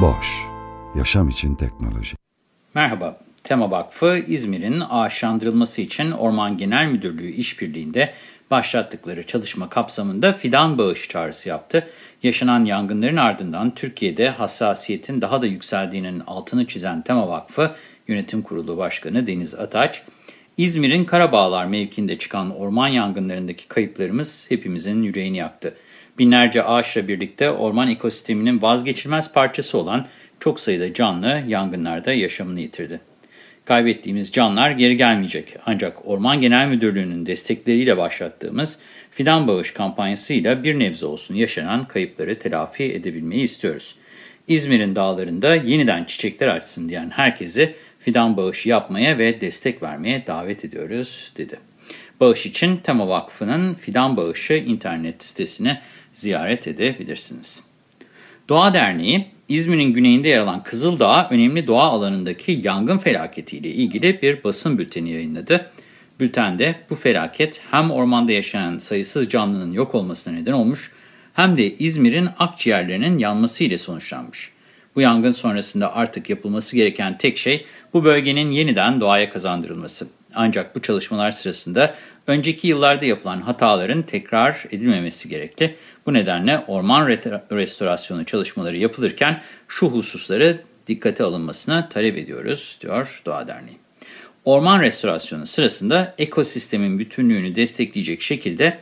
Boş, yaşam için teknoloji. Merhaba, Tema Vakfı İzmir'in ağaçlandırılması için Orman Genel Müdürlüğü işbirliğinde başlattıkları çalışma kapsamında fidan bağış çağrısı yaptı. Yaşanan yangınların ardından Türkiye'de hassasiyetin daha da yükseldiğinin altını çizen Tema Vakfı Yönetim Kurulu Başkanı Deniz Ataç, İzmir'in Karabağlar mevkinde çıkan orman yangınlarındaki kayıplarımız hepimizin yüreğini yaktı. Binlerce ağaçla birlikte orman ekosisteminin vazgeçilmez parçası olan çok sayıda canlı yangınlarda yaşamını yitirdi. Kaybettiğimiz canlar geri gelmeyecek. Ancak Orman Genel Müdürlüğü'nün destekleriyle başlattığımız fidan bağış kampanyasıyla bir nebze olsun yaşanan kayıpları telafi edebilmeyi istiyoruz. İzmir'in dağlarında yeniden çiçekler açsın diyen herkesi fidan bağışı yapmaya ve destek vermeye davet ediyoruz dedi. Bağış için Tema Vakfı'nın fidan bağışı internet sitesine ziyaret edebilirsiniz. Doğa Derneği, İzmir'in güneyinde yer alan Kızıldağ önemli doğa alanındaki yangın felaketiyle ilgili bir basın bülteni yayınladı. Bültende bu felaket hem ormanda yaşayan sayısız canlının yok olmasına neden olmuş hem de İzmir'in akciğerlerinin yanması ile sonuçlanmış. Bu yangın sonrasında artık yapılması gereken tek şey bu bölgenin yeniden doğaya kazandırılması. Ancak bu çalışmalar sırasında önceki yıllarda yapılan hataların tekrar edilmemesi gerekli. Bu nedenle orman restorasyonu çalışmaları yapılırken şu hususları dikkate alınmasına talep ediyoruz, diyor Doğa Derneği. Orman restorasyonu sırasında ekosistemin bütünlüğünü destekleyecek şekilde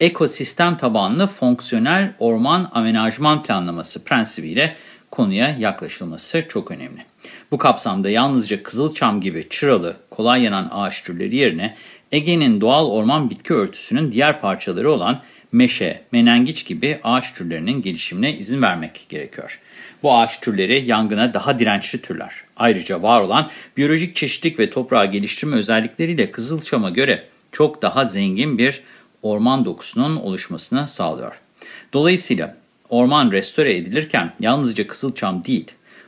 ekosistem tabanlı fonksiyonel orman amenajman planlaması prensibiyle konuya yaklaşılması çok önemli. Bu kapsamda yalnızca kızılçam gibi çıralı, kolay yanan ağaç türleri yerine Ege'nin doğal orman bitki örtüsünün diğer parçaları olan meşe, menengiç gibi ağaç türlerinin gelişimine izin vermek gerekiyor. Bu ağaç türleri yangına daha dirençli türler. Ayrıca var olan biyolojik çeşitlilik ve toprağı geliştirme özellikleriyle Kızılçam'a göre çok daha zengin bir orman dokusunun oluşmasını sağlıyor. Dolayısıyla orman restore edilirken yalnızca Kızılçam değil,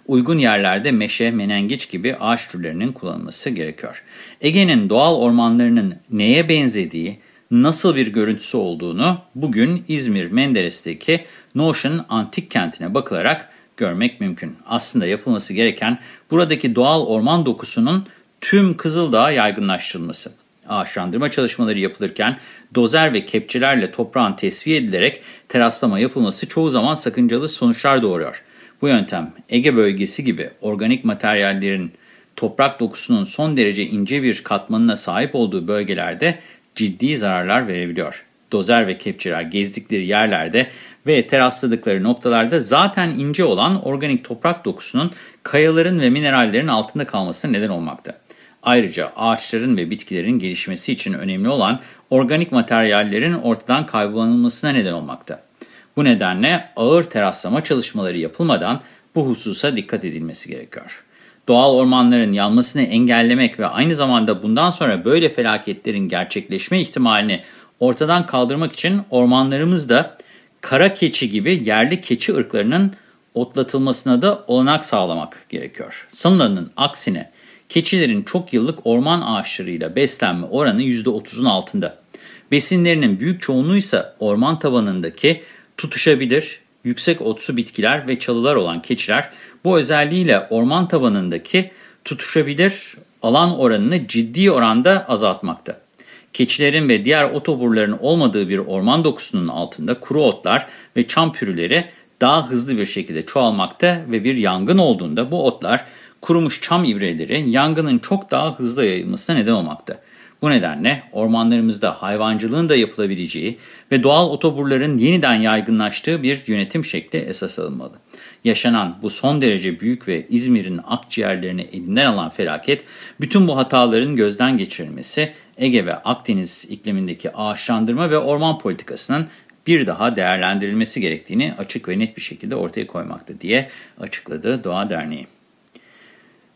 uygun yerlerde meşe, menengiç gibi ağaç türlerinin kullanılması gerekiyor. Ege'nin doğal ormanlarının neye benzediği, nasıl bir görüntüsü olduğunu bugün İzmir Menderes'teki Notion Antik Kenti'ne bakılarak görmek mümkün. Aslında yapılması gereken buradaki doğal orman dokusunun tüm Kızıldağ'a yaygınlaştırılması. Ağaçlandırma çalışmaları yapılırken dozer ve kepçelerle toprağın tesviye edilerek teraslama yapılması çoğu zaman sakıncalı sonuçlar doğuruyor. Bu yöntem Ege bölgesi gibi organik materyallerin toprak dokusunun son derece ince bir katmanına sahip olduğu bölgelerde ciddi zararlar verebiliyor. Dozer ve kepçeler gezdikleri yerlerde ve terasladıkları noktalarda zaten ince olan organik toprak dokusunun kayaların ve minerallerin altında kalmasına neden olmakta. Ayrıca ağaçların ve bitkilerin gelişmesi için önemli olan organik materyallerin ortadan kaybolmasına neden olmakta. Bu nedenle ağır teraslama çalışmaları yapılmadan bu hususa dikkat edilmesi gerekiyor. Doğal ormanların yanmasını engellemek ve aynı zamanda bundan sonra böyle felaketlerin gerçekleşme ihtimalini ortadan kaldırmak için ormanlarımızda kara keçi gibi yerli keçi ırklarının otlatılmasına da olanak sağlamak gerekiyor. Sanılanın aksine keçilerin çok yıllık orman ağaçlarıyla beslenme oranı %30'un altında. Besinlerinin büyük çoğunluğu ise orman tabanındaki tutuşabilir, yüksek otsu bitkiler ve çalılar olan keçiler bu özelliğiyle orman tabanındaki tutuşabilir alan oranını ciddi oranda azaltmakta. Keçilerin ve diğer otoburların olmadığı bir orman dokusunun altında kuru otlar ve çam pürüleri daha hızlı bir şekilde çoğalmakta ve bir yangın olduğunda bu otlar kurumuş çam ibreleri yangının çok daha hızlı yayılmasına neden olmakta. Bu nedenle ormanlarımızda hayvancılığın da yapılabileceği ve doğal otoburların yeniden yaygınlaştığı bir yönetim şekli esas alınmalı. Yaşanan bu son derece büyük ve İzmir'in akciğerlerini elinden alan felaket, bütün bu hataların gözden geçirilmesi, Ege ve Akdeniz iklimindeki ağaçlandırma ve orman politikasının bir daha değerlendirilmesi gerektiğini açık ve net bir şekilde ortaya koymakta diye açıkladı Doğa Derneği.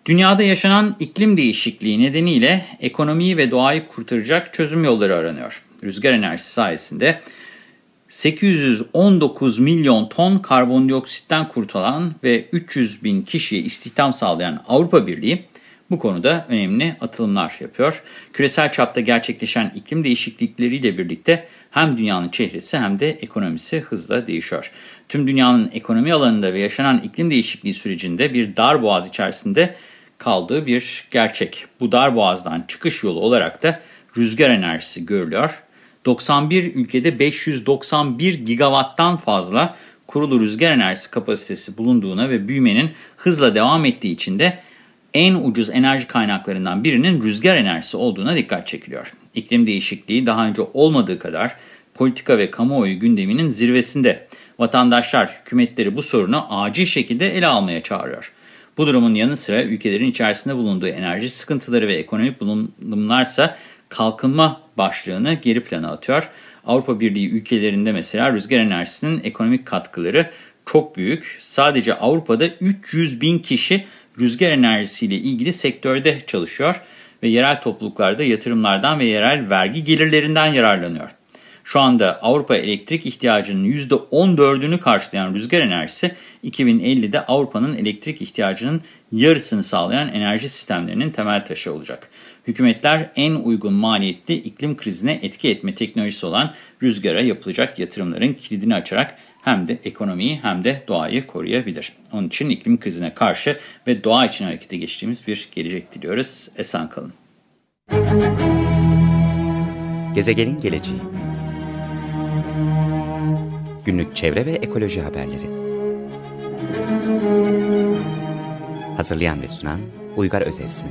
Dünyada yaşanan iklim değişikliği nedeniyle ekonomiyi ve doğayı kurtaracak çözüm yolları aranıyor. Rüzgar enerjisi sayesinde 819 milyon ton karbondioksitten kurtulan ve 300 bin kişiye istihdam sağlayan Avrupa Birliği bu konuda önemli atılımlar yapıyor. Küresel çapta gerçekleşen iklim değişiklikleriyle birlikte hem dünyanın çehresi hem de ekonomisi hızla değişiyor. Tüm dünyanın ekonomi alanında ve yaşanan iklim değişikliği sürecinde bir dar boğaz içerisinde kaldığı bir gerçek. Bu dar boğazdan çıkış yolu olarak da rüzgar enerjisi görülüyor. 91 ülkede 591 gigawatttan fazla kurulu rüzgar enerjisi kapasitesi bulunduğuna ve büyümenin hızla devam ettiği için de en ucuz enerji kaynaklarından birinin rüzgar enerjisi olduğuna dikkat çekiliyor. İklim değişikliği daha önce olmadığı kadar politika ve kamuoyu gündeminin zirvesinde. Vatandaşlar hükümetleri bu sorunu acil şekilde ele almaya çağırıyor. Bu durumun yanı sıra ülkelerin içerisinde bulunduğu enerji sıkıntıları ve ekonomik bulunumlarsa kalkınma başlığını geri plana atıyor. Avrupa Birliği ülkelerinde mesela rüzgar enerjisinin ekonomik katkıları çok büyük. Sadece Avrupa'da 300 bin kişi rüzgar enerjisiyle ilgili sektörde çalışıyor ve yerel topluluklarda yatırımlardan ve yerel vergi gelirlerinden yararlanıyor. Şu anda Avrupa elektrik ihtiyacının %14'ünü karşılayan rüzgar enerjisi 2050'de Avrupa'nın elektrik ihtiyacının yarısını sağlayan enerji sistemlerinin temel taşı olacak. Hükümetler en uygun maliyetli iklim krizine etki etme teknolojisi olan rüzgara yapılacak yatırımların kilidini açarak hem de ekonomiyi hem de doğayı koruyabilir. Onun için iklim krizine karşı ve doğa için harekete geçtiğimiz bir gelecek diliyoruz. Esen kalın. Gezegenin geleceği Günlük çevre ve ekoloji haberleri Hazırlayan ve sunan Uygar Özesmi